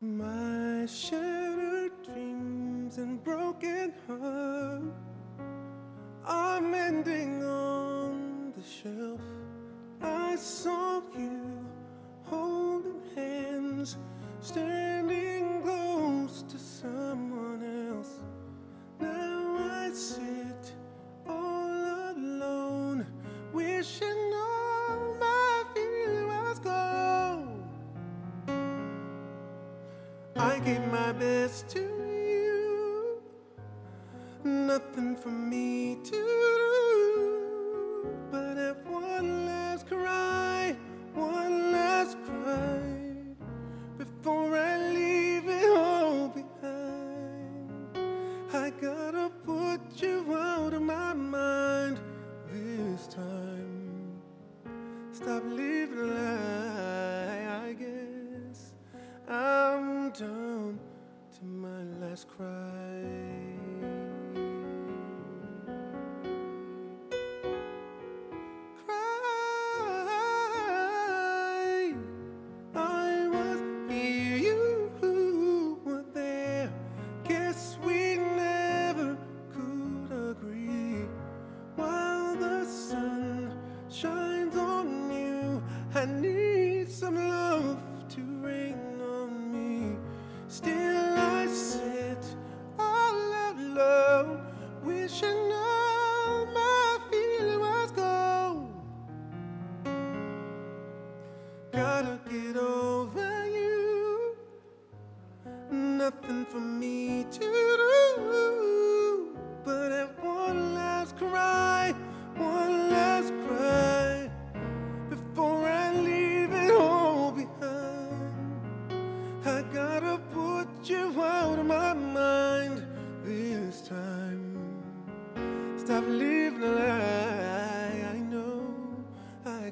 My shattered dreams and broken heart are mending on the shelf. I saw you holding hands, standing I gave my best to you, nothing for me to do, but at one last cry, one last cry, before I leave it all behind. I gotta put you out of my mind this time. Stop living a I guess. Down to my last cry. Cry. I was here, you were there. Guess we never could agree. While the sun shines on you, I need some love to me. Still, I sit all alone, wishing all my feeling was gone. Gotta get over you. Nothing for me to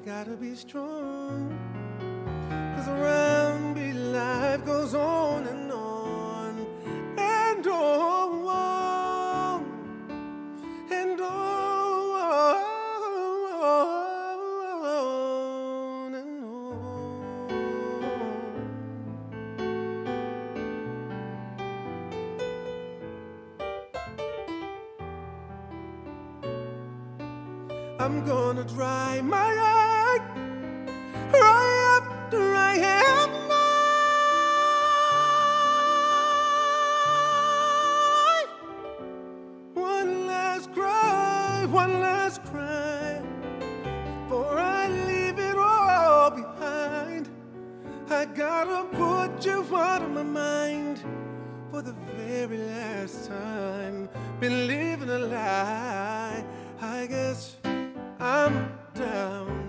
gotta be strong. Cause around me life goes on and on and on and on and on. I'm gonna dry my eye gotta put you out of my mind for the very last time. Been living a lie. I guess I'm down.